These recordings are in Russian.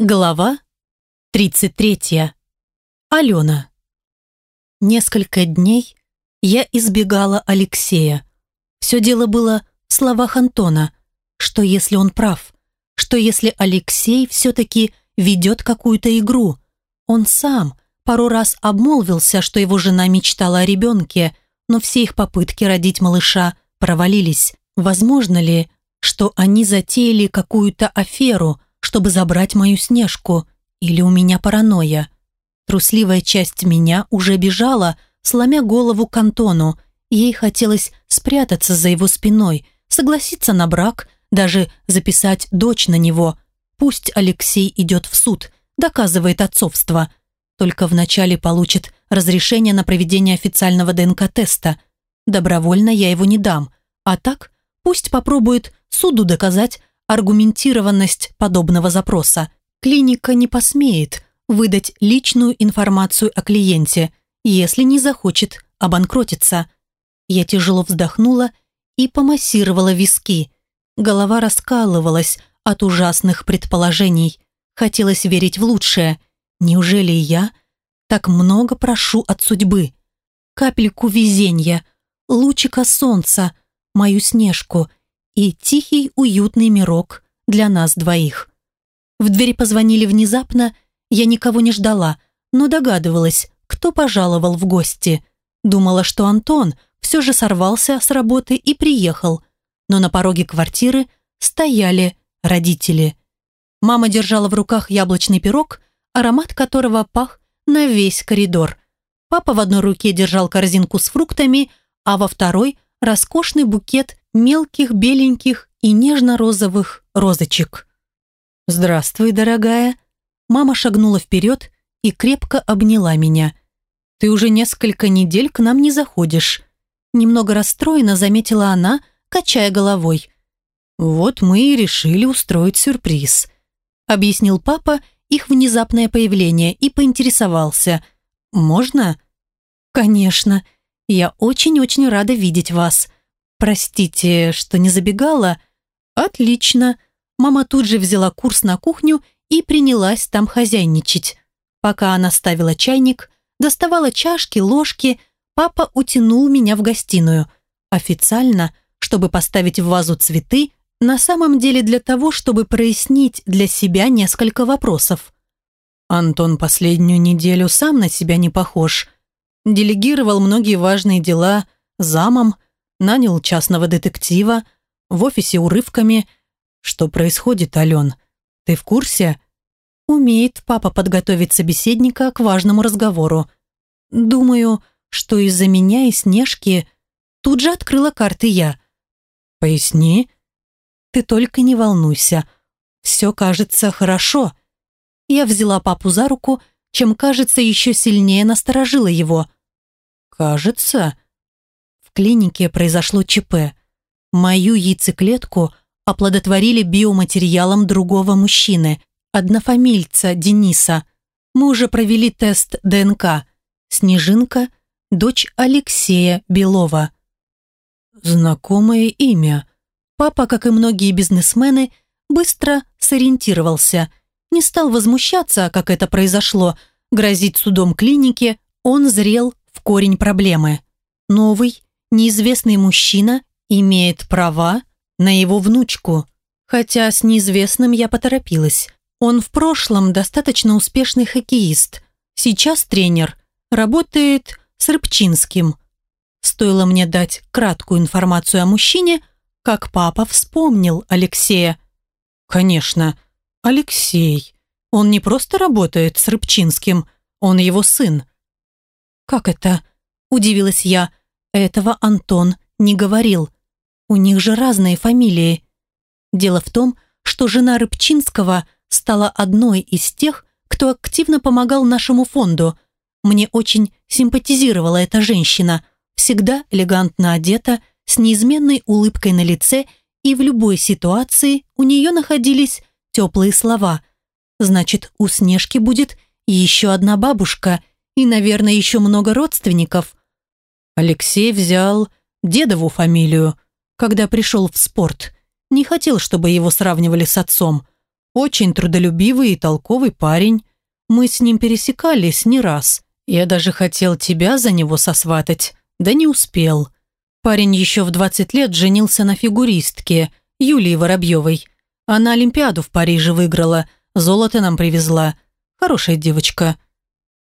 Глава 33. Алена. Несколько дней я избегала Алексея. Все дело было в словах Антона, что если он прав, что если Алексей все-таки ведет какую-то игру. Он сам пару раз обмолвился, что его жена мечтала о ребенке, но все их попытки родить малыша провалились. Возможно ли, что они затеяли какую-то аферу – чтобы забрать мою Снежку. Или у меня паранойя. Трусливая часть меня уже бежала, сломя голову к Антону. Ей хотелось спрятаться за его спиной, согласиться на брак, даже записать дочь на него. Пусть Алексей идет в суд, доказывает отцовство. Только вначале получит разрешение на проведение официального ДНК-теста. Добровольно я его не дам. А так пусть попробует суду доказать, аргументированность подобного запроса. Клиника не посмеет выдать личную информацию о клиенте, если не захочет обанкротиться. Я тяжело вздохнула и помассировала виски. Голова раскалывалась от ужасных предположений. Хотелось верить в лучшее. Неужели я так много прошу от судьбы? Капельку везения, лучика солнца, мою снежку и тихий уютный мирок для нас двоих. В двери позвонили внезапно, я никого не ждала, но догадывалась, кто пожаловал в гости. Думала, что Антон все же сорвался с работы и приехал, но на пороге квартиры стояли родители. Мама держала в руках яблочный пирог, аромат которого пах на весь коридор. Папа в одной руке держал корзинку с фруктами, а во второй – роскошный букет мелких беленьких и нежно-розовых розочек. «Здравствуй, дорогая!» Мама шагнула вперед и крепко обняла меня. «Ты уже несколько недель к нам не заходишь». Немного расстроена заметила она, качая головой. «Вот мы и решили устроить сюрприз», объяснил папа их внезапное появление и поинтересовался. «Можно?» «Конечно. Я очень-очень рада видеть вас. «Простите, что не забегала?» «Отлично!» Мама тут же взяла курс на кухню и принялась там хозяйничать. Пока она ставила чайник, доставала чашки, ложки, папа утянул меня в гостиную. Официально, чтобы поставить в вазу цветы, на самом деле для того, чтобы прояснить для себя несколько вопросов. Антон последнюю неделю сам на себя не похож. Делегировал многие важные дела замом, нанял частного детектива, в офисе урывками. Что происходит, Ален? Ты в курсе? Умеет папа подготовить собеседника к важному разговору. Думаю, что из-за меня и Снежки тут же открыла карты я. Поясни. Ты только не волнуйся. Все кажется хорошо. Я взяла папу за руку, чем, кажется, еще сильнее насторожила его. «Кажется?» Клинике произошло ЧП. Мою яйцеклетку оплодотворили биоматериалом другого мужчины, однофамильца Дениса. Мы уже провели тест ДНК. Снежинка – дочь Алексея Белова. Знакомое имя. Папа, как и многие бизнесмены, быстро сориентировался. Не стал возмущаться, как это произошло, грозить судом клинике, он зрел в корень проблемы. Новый, неизвестный мужчина имеет права на его внучку. Хотя с неизвестным я поторопилась. Он в прошлом достаточно успешный хоккеист. Сейчас тренер. Работает с Рыбчинским. Стоило мне дать краткую информацию о мужчине, как папа вспомнил Алексея. Конечно, Алексей. Он не просто работает с Рыбчинским, он его сын. «Как это?» – удивилась я. Этого Антон не говорил. У них же разные фамилии. Дело в том, что жена Рыбчинского стала одной из тех, кто активно помогал нашему фонду. Мне очень симпатизировала эта женщина, всегда элегантно одета, с неизменной улыбкой на лице, и в любой ситуации у нее находились теплые слова. Значит, у Снежки будет еще одна бабушка и, наверное, еще много родственников. Алексей взял дедову фамилию, когда пришел в спорт. Не хотел, чтобы его сравнивали с отцом. Очень трудолюбивый и толковый парень. Мы с ним пересекались не раз. Я даже хотел тебя за него сосватать, да не успел. Парень еще в 20 лет женился на фигуристке, Юлии Воробьевой. Она Олимпиаду в Париже выиграла, золото нам привезла. Хорошая девочка.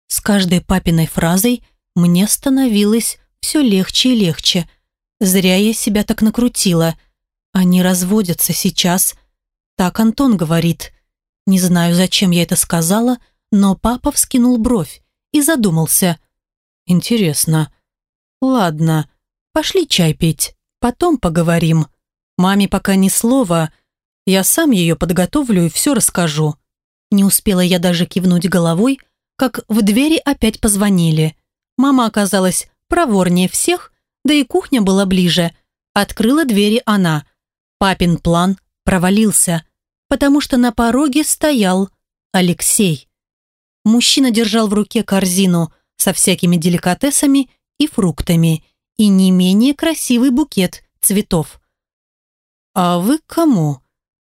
С каждой папиной фразой мне становилось все легче и легче. Зря я себя так накрутила. Они разводятся сейчас. Так Антон говорит. Не знаю, зачем я это сказала, но папа вскинул бровь и задумался. Интересно. Ладно, пошли чай пить, потом поговорим. Маме пока ни слова. Я сам ее подготовлю и все расскажу. Не успела я даже кивнуть головой, как в двери опять позвонили. Мама оказалась проворнее всех, да и кухня была ближе. Открыла двери она. Папин план провалился, потому что на пороге стоял Алексей. Мужчина держал в руке корзину со всякими деликатесами и фруктами и не менее красивый букет цветов. «А вы кому?»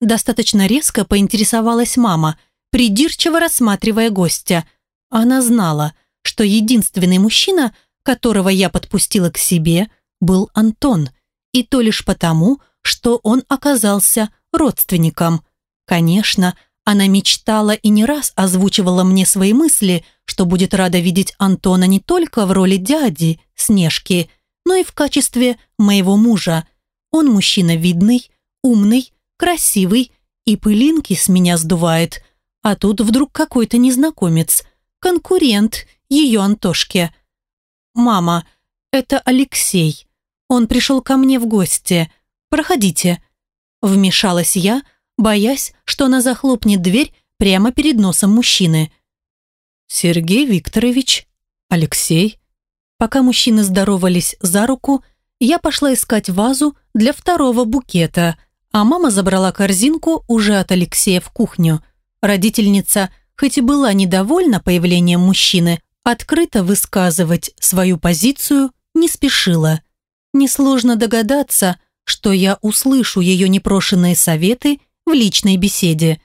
Достаточно резко поинтересовалась мама, придирчиво рассматривая гостя. Она знала, что единственный мужчина, которого я подпустила к себе, был Антон, и то лишь потому, что он оказался родственником. Конечно, она мечтала и не раз озвучивала мне свои мысли, что будет рада видеть Антона не только в роли дяди, Снежки, но и в качестве моего мужа – он мужчина видный, умный, красивый и пылинки с меня сдувает. А тут вдруг какой-то незнакомец, конкурент ее Антошке. «Мама, это Алексей. Он пришел ко мне в гости. Проходите». Вмешалась я, боясь, что она захлопнет дверь прямо перед носом мужчины. «Сергей Викторович, Алексей». Пока мужчины здоровались за руку, я пошла искать вазу для второго букета, а мама забрала корзинку уже от Алексея в кухню. Родительница, хоть и была недовольна появлением мужчины, открыто высказывать свою позицию не спешила. Несложно догадаться, что я услышу ее непрошенные советы в личной беседе.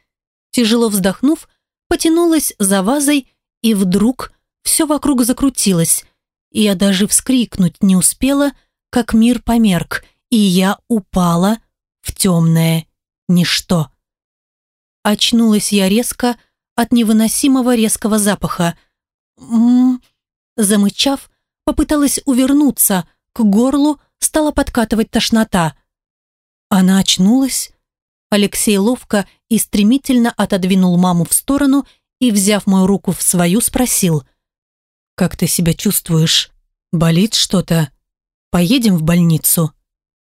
Тяжело вздохнув, потянулась за вазой, и вдруг все вокруг закрутилось. Я даже вскрикнуть не успела – как мир померк, и я упала в темное ничто. Очнулась я резко от невыносимого резкого запаха. М -м -м, замычав, попыталась увернуться, к горлу стала подкатывать тошнота. Она очнулась. Алексей ловко и стремительно отодвинул маму в сторону и, взяв мою руку в свою, спросил. «Как ты себя чувствуешь? Болит что-то?» Поедем в больницу?»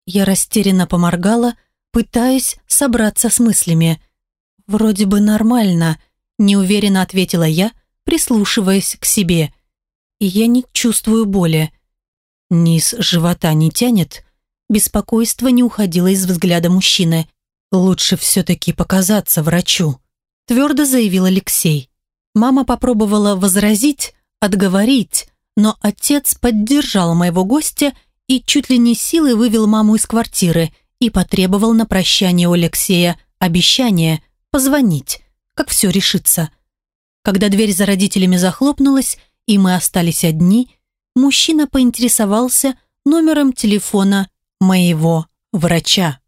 Я растерянно поморгала, пытаясь собраться с мыслями. «Вроде бы нормально», – неуверенно ответила я, прислушиваясь к себе. «И я не чувствую боли». Низ живота не тянет. Беспокойство не уходило из взгляда мужчины. «Лучше все-таки показаться врачу», – твердо заявил Алексей. Мама попробовала возразить, отговорить, но отец поддержал моего гостя и чуть ли не силой вывел маму из квартиры и потребовал на прощание у Алексея обещание позвонить, как все решится. Когда дверь за родителями захлопнулась, и мы остались одни, мужчина поинтересовался номером телефона моего врача.